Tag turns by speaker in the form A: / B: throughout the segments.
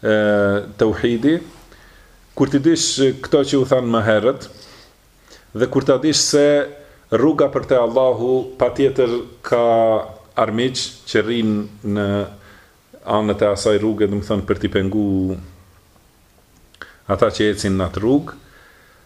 A: e teuhidit kur t'i dish këto që u thanë më herët dhe kur ta dish se rruga për te Allahu patjetër ka armiq që rrin në anët e asaj rruge, domethënë për t'i pengu ata që ecin në atë rrugë,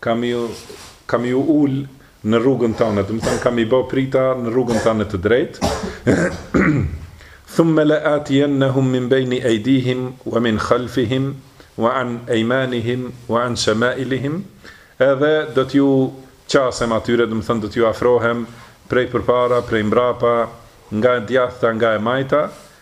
A: Kam ju kam ju ul në rrugën tënde, domethënë kam i bë prita në rrugën tënde të drejtë. Thumma la atiyannahum min bayni aydihim wa min khalfihim wa an aymanihim wa an shamailihim. Edhe do t'ju qasem atyre, domethënë do t'ju afrohem prej përpara, prej mbrapa, nga e djathta, nga e majta,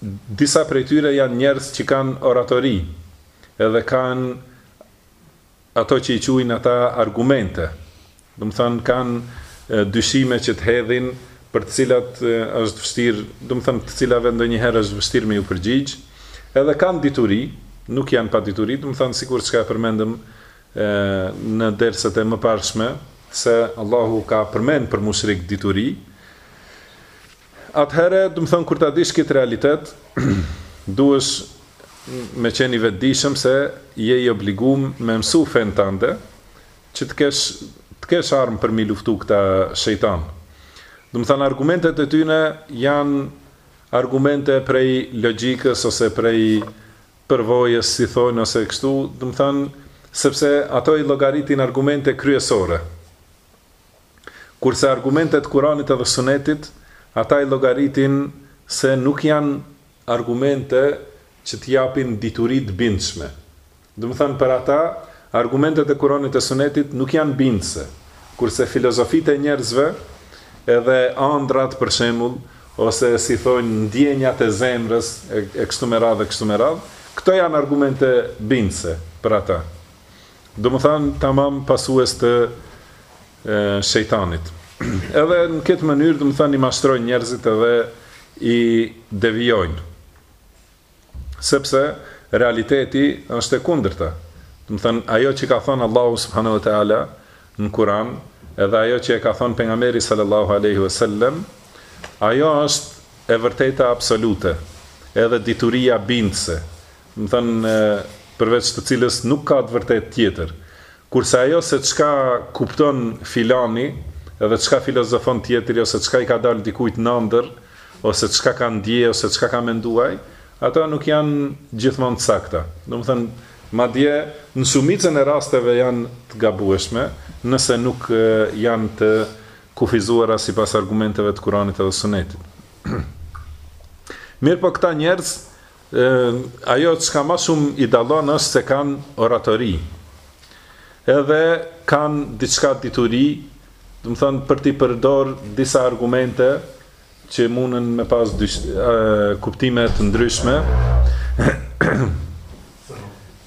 A: Disa prej tyre janë njerëz që kanë oratori edhe kanë ato që i quajnë ata argumente, domethënë kanë dyshime që të hedhin për të cilat është vështirë, domethënë të cilave ndonjëherë është vështirë me ju përgjigj, edhe kanë dituri, nuk janë pa dituri, domethënë sikur çka e përmendëm në derset e mëparshme se Allahu ka përmend për mushrik dituri, Atëherë, domethënë kur ta dish këtë realitet, duhesh me qenë i vetëdijshëm se je i obligum me mësu fenë tënde, që të kesh të kesh armë për m'i luftu këta shejtanë. Domethënë argumentet e tyne janë argumente prej logjikës ose prej përvojës, si thonë ose kështu, domethënë sepse ato i llogaritin argumente kryesore. Kurse argumentet e Kuranit edhe Sunetit, ata i llogaritin se nuk janë argumente që të japin dituri të bindshme. Domethënë për ata, argumentet e Kuranit e Sunetit nuk janë bindëse, kurse filozofitë e njerëzve, edhe andrrat për shembull, ose si thonë ndjenjat e zemrës e kështu me radhë e kështu me radhë, këto janë argumente bindëse për ata. Domethën tamam pasues të shejtanit. Edhe në këtë mënyrë domethën i mashtrojnë njerëzit edhe i devijojnë. Sepse realiteti është e kundërta. Domethën ajo që ka thënë Allahu subhanahu wa taala në Kur'an, edhe ajo që e ka thënë pejgamberi sallallahu alaihi wasallam, ajo është e vërteta absolute, edhe dituria bindëse, domethënë përveç të cilës nuk ka të vërtetë tjetër, kurse ajo se çka kupton filani dhe çka filozofon tjetri ose çka i ka dalë dikujt n'andërr ose çka ka ndje ose çka ka mendu ai, ato nuk janë gjithmonë të sakta. Domethënë, madje në shumicën e rasteve janë të gabueshme, nëse nuk janë të kufizuara sipas argumenteve të Kuranit edhe Sunetit. Mirëpo këta njerëz Ajo çka ma shumë i dallon është se kanë oratori. Edhe kanë diçka dituri, domethonë për t'i përdor disa argumente që munën me pas dy kuptime të ndryshme.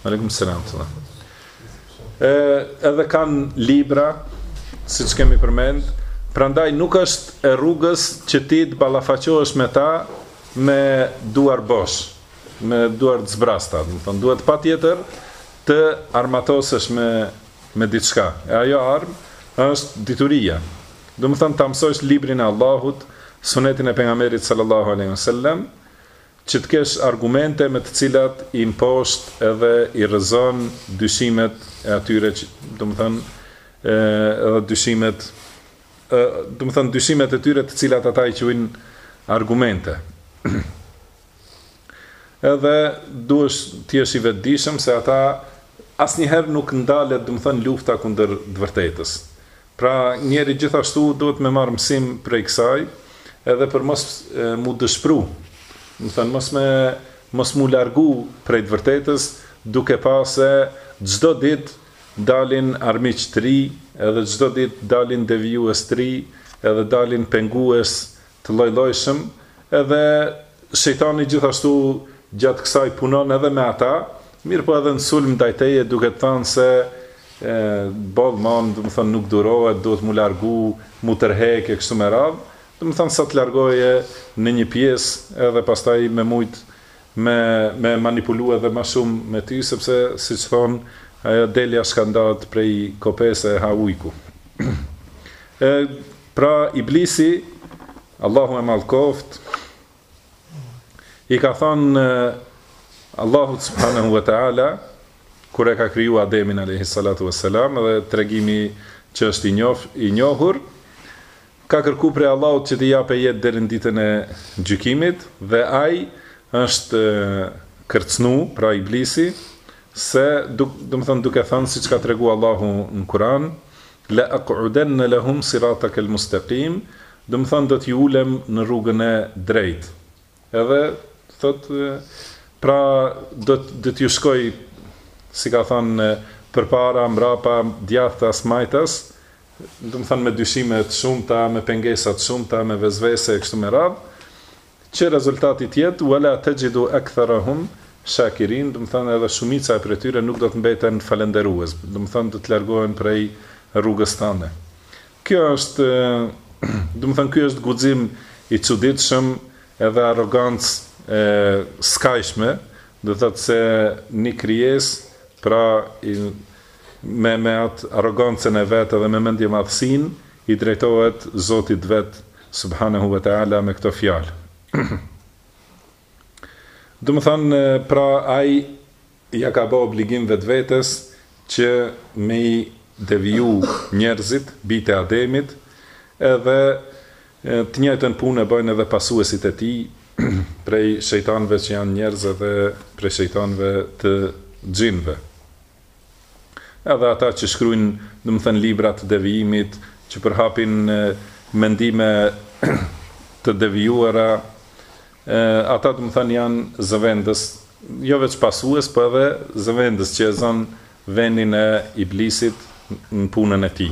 A: Aleikum selam. Ë edhe kanë libra, siç kemi përmend, prandaj nuk është e rrugës që ti të ballafaqohesh me ta me duar bosh, me duar të zbrasta, domethonë duhet patjetër të armatosesh me me diçka. E ajo armë është dituria. Domethonë ta mësosh librin e Allahut, sunetin e pejgamberit sallallahu alaihi wasallam, që të kesh argumente me të cilat i mposht edhe i rrëzon dyshimet e atyre që, domethonë, edhe dyshimet domethonë dyshimet e tyre të cilat ata i quajnë argumente. Edhe duhet të jesh i vetëdijshëm se ata asnjëherë nuk ndalet, domethonë lufta kundër të vërtetës. Pra, njeri gjithashtu duhet me marr mësim prej kësaj, edhe për mos mu dëshpru. Domethonë mos me mos mu largu prej të vërtetës, duke pa se çdo ditë Dalin armiq të ri, edhe çdo ditë dalin devijues të ri, edhe dalin pengues të llojllojshëm, edhe Shejtani gjithashtu gjatë kësaj punon edhe me ata, mirëpo edhe në sulm ndaj teje duke të thanë se boll mo, domethonë nuk durohet, duhet mu largu, mu tërhek e kështu me radhë, domethanë sa të largoje në një pjesë edhe pastaj me mujt me me manipulu edhe ma shum me ty sepse siç thonë ajo delja që ndahet prej kopesë e ha ujku e pra iblisi Allahu e mallkoft i ka thonë Allahut subhanahu wa taala kur e ka kriju Ademin alayhi salatu wassalam dhe tregimi që është i njoh i njohur Ka kërku prej Allahut që t'i jape jetë deri në ditën e gjykimit dhe ai është kërcnu, pra Iblisi, se domethënë duke thanë siç ka tregu Allahu në Kur'an, La'aqudanna lahum siratakal mustaqim, domethënë do t'iu ulem në rrugën e drejtë. Edhe thotë pra do do t'iu shkoj si ka thanë përpara, mbrapa, djathtas, majtas, domethënë me dyshime të shumta, me pengesa të shumta, me vesvese e kështu me radhë, që rezultati të jetë wa la tajidu aktharahum shakirin, domethënë edhe shumica prej tyre nuk do të mbeten falënderues, domethënë do të largohen prej rrugës tande. Kjo është domethënë ky është guxim i çuditshëm edhe arrogancë e skajshme, do të thotë se një krijesë pra i Me me atë arrogancën e vet edhe me mendjemadhësinë i drejtohet Zotit vet Subhanehu ve Teala me këto fjalë. Domethënë pra ai ia ka bë obligim vetvetes që me i deviju njerëzit, bijtë e Ademit, edhe të njëjtën punë e bëjnë edhe pasuesit e tij prej shejtanëve që janë njerëz edhe prej shejtanëve të xhinëve. Edhe ata që shkruajnë, domethënë libra të devijimit, që përhapin mendime të devijuara, ata domethënë janë zëvendës, jo veç pasues, po edhe zëvendës që e zënë vendin e Iblisit në punën e tij.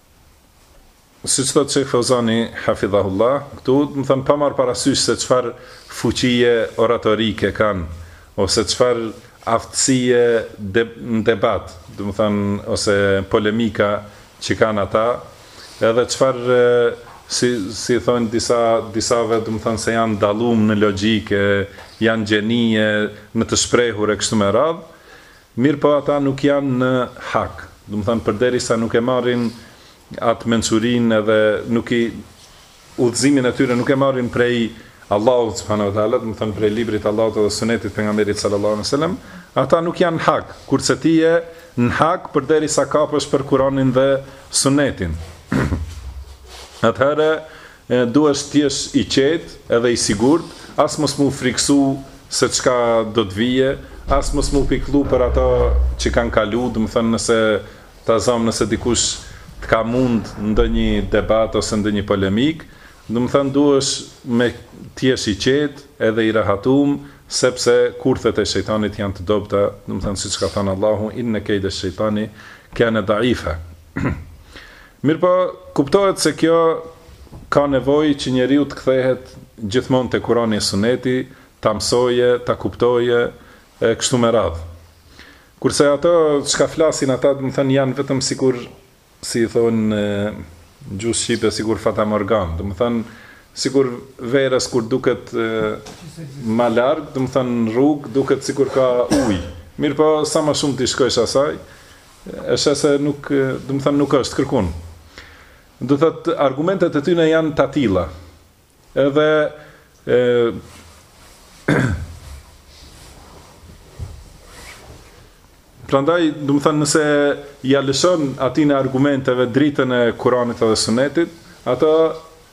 A: Siç thotë Shejh Fauzani, hafidhahullah, këtu, domethënë pa marrë parasysh se çfarë fuqie oratorike kanë ose çfarë aftësie në debat, domethënë, ose polemika që kanë ata, edhe çfarë, si si i thonë disa disave, domethënë se janë dallum në logjikë, janë gjenie në të shprehur e kështu me radhë, Mirëpo ata nuk janë në hak, domethënë përderisa nuk e marrin atë mençurinë edhe nuk i udhëzimin e tyre nuk e marrin prej Allahut subhanahu ve teala, domethënë prej librit të Allahut edhe sunetit të pejgamberit sallallahu alejhi ve selem, ata nuk janë në hak, kurse ti je në hak përderisa kapesh për Kuranin dhe Sunetin. Atëherë Duhesh t'jesh i qetë edhe i sigurt, as mos mu frikësu se çka do të vijë, as mos mu pikëllu për ato që kanë kalu, domethënë nëse ta zëmë nëse dikush të ka mund ndonjë debat ose ndonjë polemikë, domethënë duhesh me t'jesh i qetë edhe i rahatum, sepse kurthet e shejtanit janë të dobëta, domethënë siç ka thënë Allahu, inne kejde shejtani kane daifa. Mirëpo, kuptohet se kjo ka nevojë që njeriu të kthehet gjithmonë te Kurani e Suneti, ta mësojë, ta kuptojë e kështu me radhë. Kurse ato çka flasin ata, domethënë janë vetëm sikur, si i thonë në gjuhë shqipe, sikur fatamorganë, domethënë sikur verës kur duket ma larg, domethënë në rrugë, duket sikur ka ujë. Mirëpo, sa ma shumë t'i shkojsh asaj, E sheh se nuk, domethënë nuk është, kërkun. Do thotë argumentet e tyne janë të atilla. Edhe prandaj, domethënë nëse ja lëshon atyne argumenteve dritën e Kuranit edhe Sunetit, ato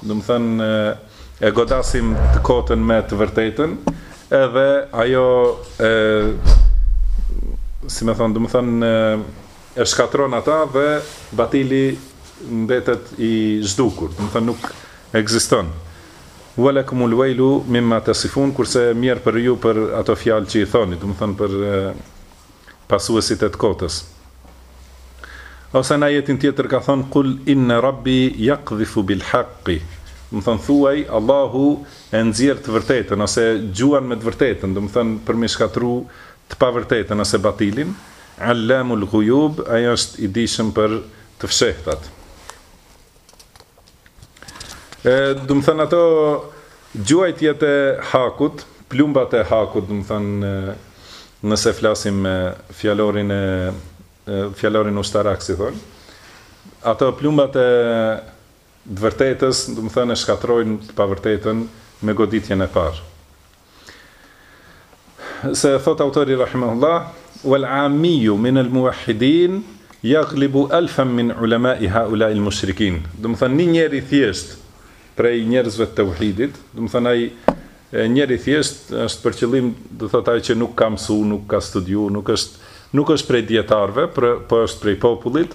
A: Domethënë e godasim të kotën me të vërtetën edhe ajo e si me thonë, domethënë e shkatërron atë dhe batili mbetet i zhdukur, domethënë nuk ekziston. Walakumul wailu mimma tasifun kurse mjerë për ju për ato fjalë që i thoni, domethënë për pasuesit e të kotës. Ose në ajetin tjetër ka thonë kul inna rabbi yaqdhifu bil haqqi, domethënë thuaj Allahu e nxjerr të vërtetën ose gjuan me të vërtetën, domethënë për me e shkatërru të pavërtetën ose batilin, Allamul ghuyub, ai është i dijshëm për të fshehtat. E, domethënë ato gjuajtjet e hakut, plumbat e hakut, domethënë nëse flasim me fjalorin e fjalorin ushtarak si thon. Ato plumbat e të vërtetës, domethënë e shkatërrojnë të pavërtetën me goditjen e parë. Se thot autori rahimahullah, "Wal amiyyu min al muwahhidin yaghlibu alfan min ulama'i ha'ula al mushrikin." Domethënë një njeri i thjeshtë prej njerëzve të tauhidit, domethënë ai njeri i thjeshtë është për qëllim, do thotë ai që nuk ka mësu, nuk ka studiu, nuk është nuk është prej dijetarëve, por po është prej popullit,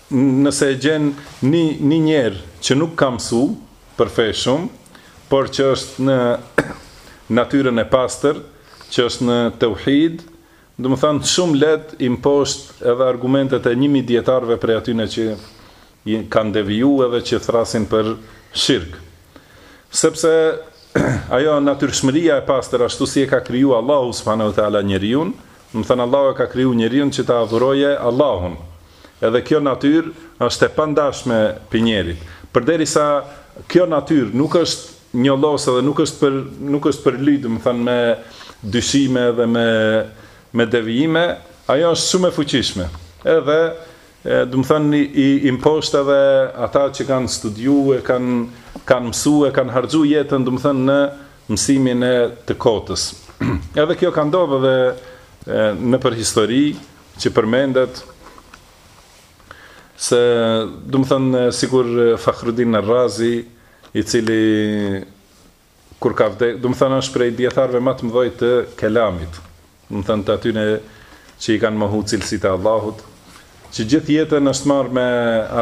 A: Nëse e gjen ni ni njeri që nuk ka msu për fe shumë por që është në natyrën e pastër që është në teuhid domethën shumë leht i mposht edhe argumentet e një mijë dijetarëve prej atyne që kan deviju edhe që thrasin për shirk sepse ajo natyrshmëria e pastër ashtu si e ka kriju Allahu subhanahu teala njeriun domethën Allahu e ka kriju njeriun që ta adhurojë Allahun Edhe kjo natyrë është e pandashme pi njerit. Përderisa kjo natyrë nuk është njollos edhe nuk është për nuk është përly domethënë me dyshime edhe me me devijime, ajo është shumë e fuqishme. Edhe domethënë i i i mposht edhe ata që kanë studiu e kanë kanë mësu e kanë harxhu jetën domethënë në mësimin e të kotës. Edhe kjo ka ndodhë edhe nëpër histori. që përmendet se domethënë eh, sikur eh, Fahrudin Raziu i cili kur ka vdek, domethënë është prej dijetarëve ma të mëdhoj të kelamit. Domethënë të atyne që i kanë mohu cilësitë e Allahut, që gjithë jetën është marrë me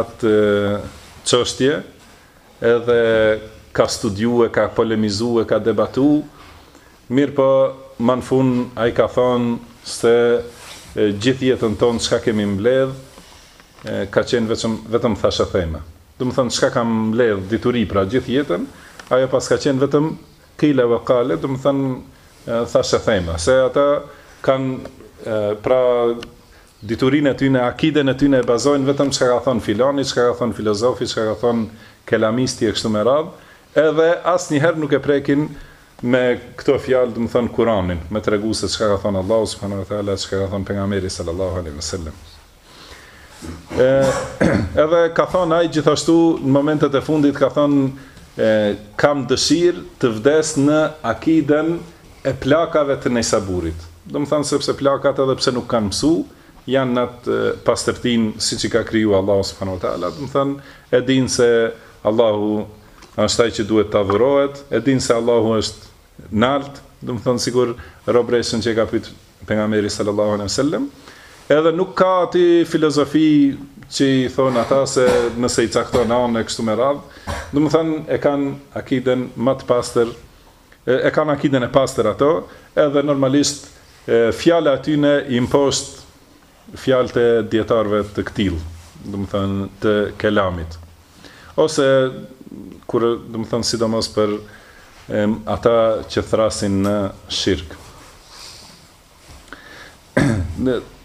A: atë eh, çështje, edhe ka studiu, ka polemizu, ka debatu Mirëpo, më në fund ai ka thënë se gjithë jetën tonë çka kemi mbledhë ka qenë vetëm vetëm thashetheme. Domethënë çka kam mbledhë dituri pra gjithë jetën, ajo paska qenë vetëm qile ve qale, domethënë thashetheme. Se ata kanë pra diturinë e tyne, akiden e tyne e bazojnë vetëm çka ka thënë filani, çka ka thënë filozofi, çka ka thënë kelamisti e kështu me radhë, edhe asnjëherë nuk e prekin Me këto fjalë, domethënë Kuranin, me tregu se çka ka thënë Allahu subhanahu wa taala e çka ka thënë pejgamberi sallallahu alaihi wasallam. Ë edhe ka thënë ai gjithashtu në momentet e fundit ka thënë e kam dëshirë të vdes në akiden e plakave të Nesaburit. Domethënë sepse plakat edhe pse nuk kanë mësu, janë në atë pastërtinë siç i ka kriju Allahu subhanahu wa taala, domethënë e dinë se Allahu është ai që duhet të adhurohet, e dinë se Allahu është nalt, domethënë sikur robëreshën që e ka pyet pejgamberi sallallahu alejhi wasallam, edhe nuk ka atë filozofi që i thonë ata se nëse i cakton anë e kështu me radhë, domethënë e kanë akiden ma të pastër, e, e kanë akiden e pastër ato, edhe normalisht fjala e atyne i mposht fjalët e dijetarëve të këtillë, domethënë të kelamit, ose kur domethënë sidomos për ata që thrasin në shirk.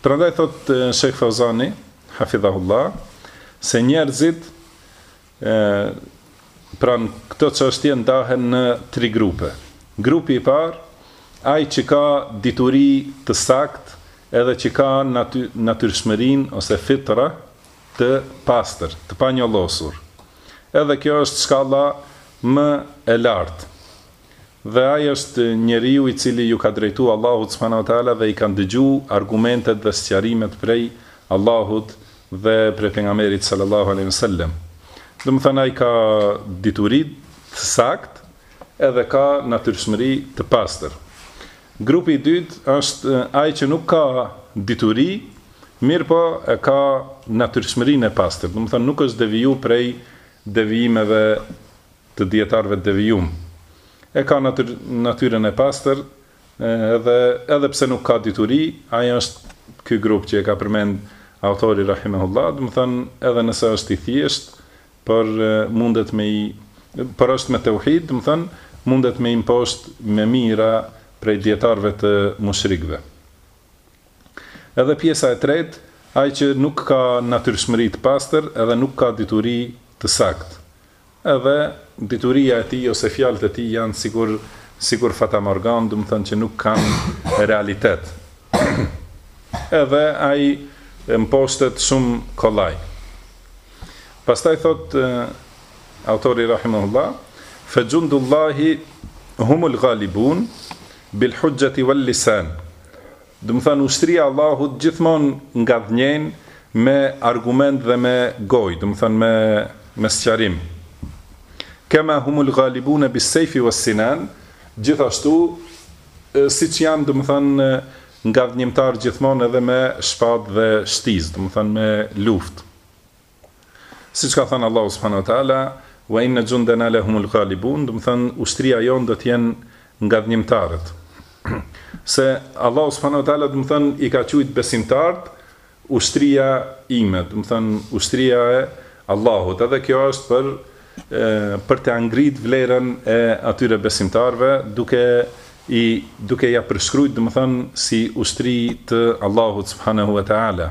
A: Prandaj thotë Shejh Fauzani, hafidhahullah, se njerëzit E, pranë këto çështje ndahen në tri grupe. Grupi i parë, ai që ka dituri të saktë edhe që ka naty, natyrshmërinë ose fitra të pastër, të panjollosur. Edhe kjo është shkalla më e lartë. Dhe ai është njeriu i cili ju ka drejtu Allahut subhanahu wa ta'ala dhe i ka ndëgju argumentet dhe sqarimet prej Allahut dhe prej Pejgamberit sallallahu alejhi ve sellem. Domethënë ai ka dituri të saktë edhe ka natyrshmëri të pastër. Grupi i dytë është ai që nuk ka dituri, mirëpo e ka natyrshmërinë e pastër, domethënë nuk është deviju prej devijimeve të dijetarëve devijum e ka natyrën e pastër dhe edhe pse nuk ka dituri ai është ky grup që e ka përmend autori rahimehullah domethënë edhe nëse është i thjeshtë por mundet me i por është me teuhid domethënë mundet me i mposht me mijëra prej dijetarëve të mushrikëve edhe pjesa e tretë ai që nuk ka natyrshmëri të pastër edhe nuk ka dituri të saktë Edhe dituria e tij ose fjalët e tij janë sikur sikur fatamorganë, domethënë që nuk kanë realitet. Edhe ai mposhtet shumë kollaj. Pastaj thot autori rahimahullah, fe jundullahi humul ghalibun bil hujjati wal lisan. Domethënë ushtria e Allahut gjithmonë ngadhnjejn me argument dhe me gojë, domethënë me me sqarim. Kema humul ghalibune bis sejfi was sinan, gjithashtu siç janë domethënë ngadhnjimtar gjithmonë edhe me shpatë dhe shtizë, domethënë me luftë. Siç ka thënë Allahu subhanahu wa ta'ala, Wa inna jundana lahumul ghalibun, domethënë ushtria jonë do të jenë ngadhnjimtarët. Se Allahu subhanahu wa ta'ala domethënë i ka quajt besimtarët ushtria ime, domethënë ushtria e Allahut. Edhe kjo është për e, për të ngrit vlerën e atyre besimtarëve duke i duke ja përshkruajt, domethënë si ushtri të Allahut subhanahu wa ta'ala.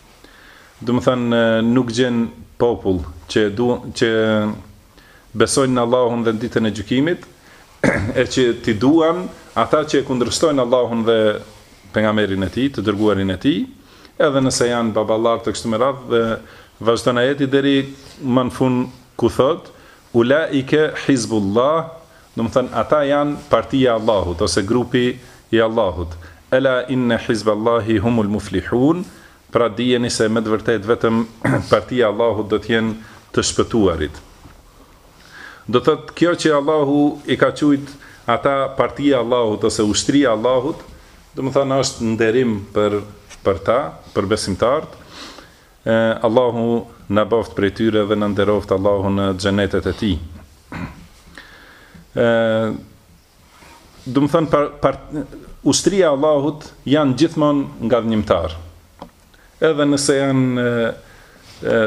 A: Domethënë nuk gjen popull që e duan që besojnë në Allahun dhe në ditën e gjykimit e që t'i duan ata që e kundërshtojnë Allahun dhe pejgamberin e tij, të dërguarin e tij, edhe nëse janë baballarët e kështu me radhë dhe vazhdon ajeti deri më në fund ku thot Ulaike hizbullah, domethënë ata janë partia e Allahut ose grupi i Allahut, ela inne hizballahi humul muflihun, pra dijeni se me të vërtetë vetëm partia e Allahut do të jenë të shpëtuarit. Do të thotë kjo që Allahu i ka quajt ata partia e Allahut ose ushtria e Allahut, domethënë është nderim për për ta, për besimtarët, E Allahu na bëftë prej tyre dhe na nderoftë Allahu në xhenetet e tij. Ë Domethënë par, par ushtria e Allahut janë gjithmonë ngadhënjimtar. Edhe nëse janë ë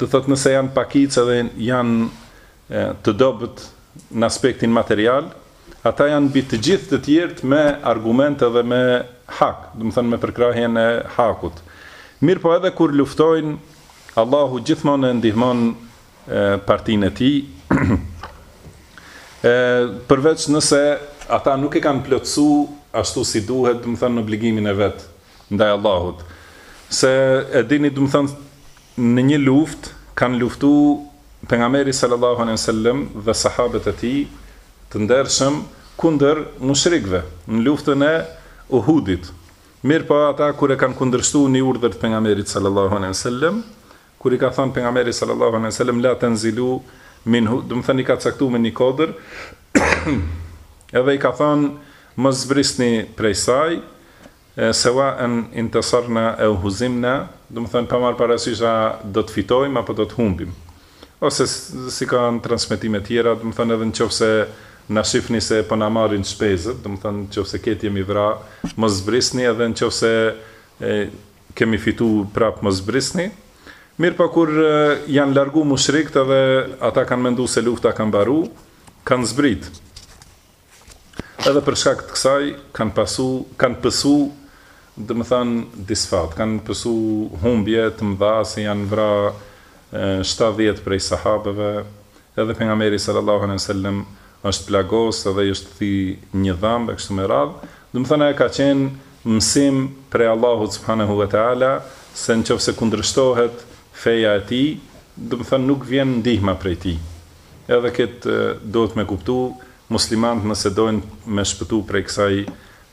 A: do thot nëse janë pakicë edhe janë të dobët në aspektin material, Ata janë mbi të gjithë të tjerët me argumente edhe me hak, domethënë me përkrahjen e hakut. Mirëpo edhe kur luftojnë, Allahu gjithmonë e ndihmon partinë e tij, e përveç nëse ata nuk e kanë plotësu ashtu si duhet, domethënë obligimin e vet, ndaj Allahut se e dini domethënë në një luftë kanë luftu pejgamberi sallallahu alejhi wasallam dhe sahabët e tij të ndershëm kundër mushrikëve në luftën e uhudit mirëpo ata kur e kanë kundërshtu një urdhër të pejgamberit sallallahu alejhi wasallam Kur i ka thënë Pejgamberi sallallahu alejhi ve selem la tenzilu minhu, domethënë i ka caktuar me një kodër, edhe i ka thënë mos zbrisni prej saj, sewaen intasarna ew huzimna, domethënë pa marrë parasysh a do të fitojmë apo do të humbim. Ose si ka në transmetime tjera, domethënë edhe nëse na shihni se po na marrin shpezët, domethënë nëse veç jemi vrarë, mos zbrisni edhe nëse Kemi fitu prap mos zbrisni. Mirëpo kur janë largu mushrikët edhe ata kanë mendu se lufta ka mbaru, kanë zbrit. Edhe për shkak të kësaj kanë pasu, kanë pësu, domethënë disfat, kanë pësu humbje të mëdha se janë vra shtatëdhjetë prej sahabeve, Edhe pejgamberi sallallahu alejhi ve sellem është plagos edhe i është thi një dhëmb e kështu me radhë, domethënë ajo ka qenë mësim prej Allahut subhanehu ve teala se në qoftë se kundërshtohet feja e tij, domethënë nuk vjen ndihma prej tij. Edhe këtë duhet me kuptu muslimanët nëse dojnë me shpëtu prej kësaj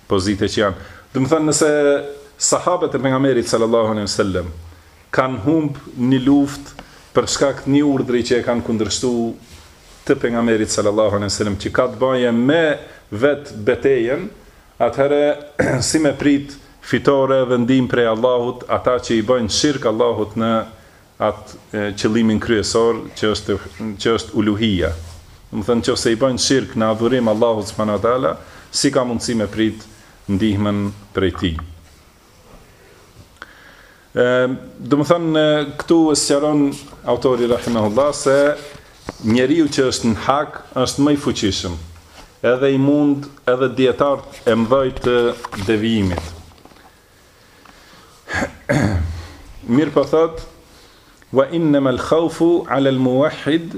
A: pozite që janë. Domethënë nëse sahabët e pejgamberit sallallahu alejhi ve sellem kanë humbë një luftë për shkak të një urdhri që e kanë kundërshtu të Pejgamberit sallallahu alejhi ve sellem që ka të baje me vet betejën atëherë si me prit fitore dhe ndihmë prej Allahut ata që i bëjnë shirk Allahut në atë qëllimin kryesor që është që është uluhija domethënë nëse i bëjnë shirk në adhurim Allahut subhanahu wa taala si ka mundësi me prit ndihmën prej tij Domethënë, këtu e sqaron autori Rahimahullah se njeriu që është në hak është më i fuqishëm, edhe i mund edhe dijetarët e mëdhenj të devijimit. Mirëpo thotë, wa innamal khawfu ala al muwahhid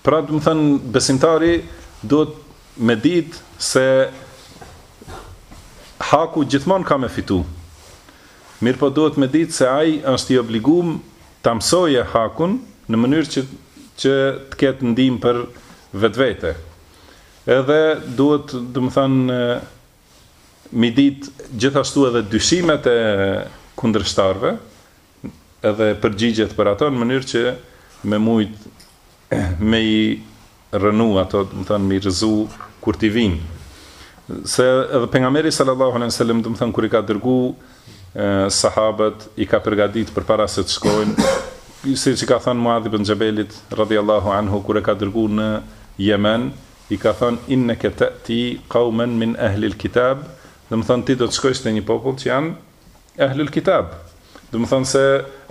A: Pra domethënë, besimtari duhet me ditë se haku gjithmonë ka me fitu. Mirëpo duhet me ditë se ai është i obligum ta msoje hakun në mënyrë që, që të ketë ndihmë për vetvete. Edhe duhet, domethënë, Me dit gjithashtu edhe dyshimet e kundërshtarëve edhe përgjigjet për ato në mënyrë që me mujt me i rrënu ato, domethënë me i rrëzu kur t'i vijnë. Se edhe pejgamberi sallallahu alejhi ue sellem, domethënë kur i ka dërgu sahabët, i ka përgatit përpara se të shkojnë, siç i ka thënë Muadh ibn Xhebelit radhiyallahu anhu kur e ka dërgu në Jemen, i ka thënë inneke te'ti qaumen min ehli'l kitab, domethënë ti do të shkojsh te një popull që janë ehlu'l kitab, domethënë se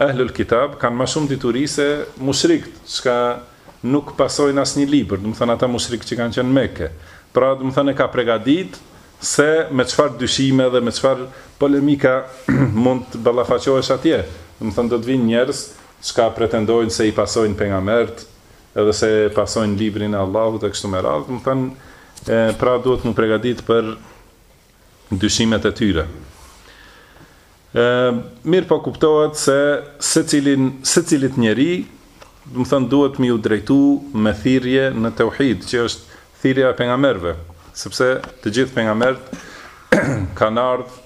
A: ehlu'l kitab kanë ma shumë dituri se mushrikt, çka nuk pasojnë asnjë libër, domethënë ata mushrikt që kanë qenë në Mekë, pra domethënë e ka pregaditë se me çfarë dyshime dhe me çfarë polemika mund të ballafaqohesh atje, domethënë do të vijnë njerëz çka pretendojnë se i pasojnë pejgambertë, edhe se e pasojnë librin e Allahut e kështu me radhë, domethënë, pra duhet m'u pregaditë për dyshimet e tyre. E, mirëpo kuptohet se secilin, secilit njeri, domethënë, duhet me iu drejtu me thirrje në teuhid, që është thirrja e pejgamerve, sepse të gjithë pejgamert kanë ardhë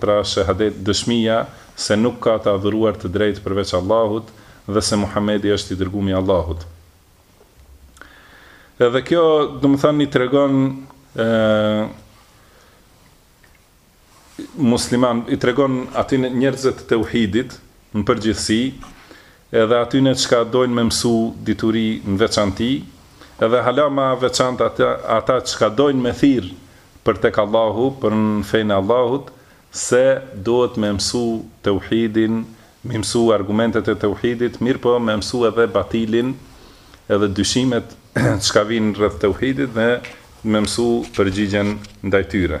A: pra shehadeti, dëshmia se nuk ka të adhuruar të drejtë përveç Allahut dhe se Muhamedi është i dërgumi i Allahut. Edhe kjo, domethënë, i tregon ë musliman, i tregon aty njerëzve të teuhidit në përgjithësi, edhe atyne çka dojnë me msu dituri n'veçanti, edhe hala ma veçant ata çka dojnë me thirr për tek Allahu, për n'fenë e Allahut, se duhet me msu teuhidin, me msu argumentet e teuhidit, mirëpo me msu edhe batilin, edhe dyshimet çka vijnë rreth teuhidit dhe me msu përgjigjen ndaj tyre.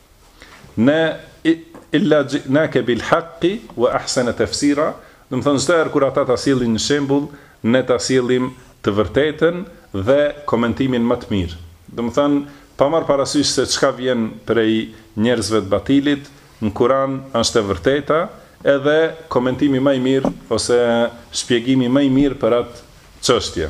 A: Ne illa xhi'nake bil haqi wa ahsene tefsira, domethënë çdo herë kur ata ta sjellin një shembull, ne ta sjellim të vërtetën dhe komentimin ma të mirë. Domethënë, pa marrë parasysh se çka vjen prej njerëzve të batilit, në Kuran është e vërteta, edhe komentimi ma i mirë ose shpjegimi ma i mirë për atë çështje.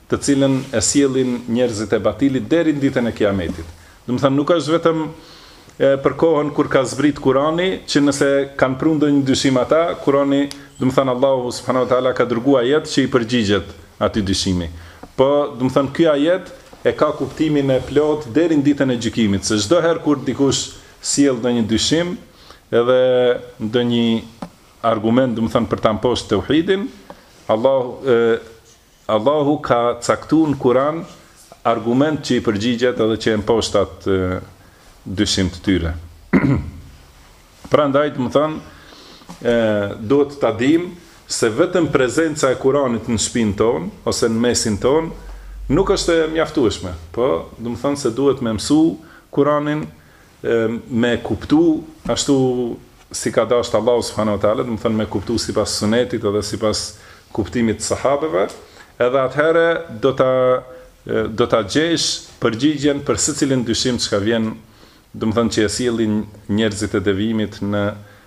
A: të cilën e sjellin njerëzit e batilit deri në ditën e Kijametit. Domethënë nuk është vetëm për kohën kur ka zbrit Kurani, që nëse kanë pru ndonjë dyshim ata, Kurani, domethënë Allahu subhanahu wa ta'ala ka dërgu ajet që i përgjigjet atij dyshimi. Po, domethënë ky ajet e ka kuptimin e plotë deri në ditën e gjykimit, se çdo herë kur dikush sjell ndonjë dyshim edhe ndonjë argument, domethënë për ta mposhtë teuhidin, Allahu, Allahu ka caktu në Kuran argument që i përgjigjet edhe që e mposht atë dyshim të tyre. Prandaj, domethënë, ë duhet ta dimë se vetëm prezenca e Kuranit në shpinë tonë ose në mesin tonë nuk është e mjaftueshme. Po, domethënë se duhet me e mësu Kuranin me e kuptu ashtu si ka dashtë Allahu subhanahu wa taala, domethënë me e kuptu sipas sunetit edhe sipas kuptimit të sahabëve, edhe atëherë do ta do ta gjejsh përgjigjen për secilin dyshim çka vjen, domethënë që e sjellin njerëzit e devijimit në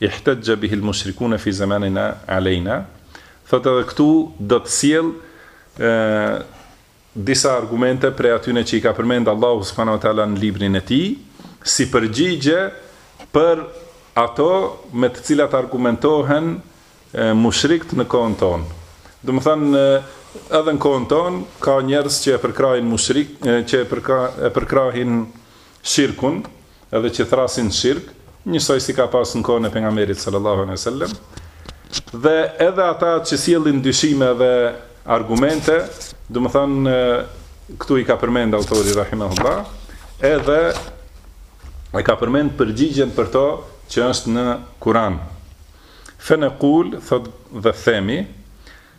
A: Ihtejja bihi al-mushrikuna fi zamanina alejna, thotë edhe këtu do të sjellë ë disa argumente prej atyne që i ka përmend Allahu subhanahu wa taala në librin e tij, si përgjigje për ato me të cilat argumentohen mushrikët në kohën tonë. Domethënë edhe në kohën tonë ka njerëz që e përkrahin mushrik, që e përkrahin shirkun, edhe që thrasin n'shirk, njësoj si ka pas në kohën e pejgamberit sallallahu alejhi ve sellem, dhe edhe ata që sjellin dyshime dhe argumente, domethënë këtu i ka përmend autori rahimahullah, edhe i ka përmend përgjigjen për to që është në Kur'an. Fenekul, thot dhe themi,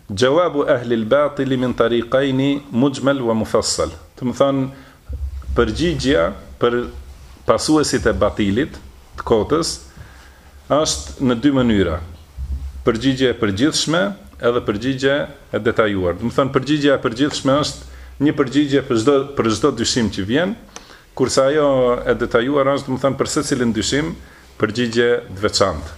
A: Jawabu ahli al-batili min tariqaini mujmal wa mufassal, domethënë përgjigjja për pasuesit e batilit, të kotës, është në dy mënyra, përgjigje e përgjithshme edhe përgjigje e detajuar. Domethënë përgjigjja e përgjithshme është një përgjigje për çdo për çdo dyshim që vjen, kurse ajo e detajuar është, domethënë për secilin dyshim, përgjigje të veçantë.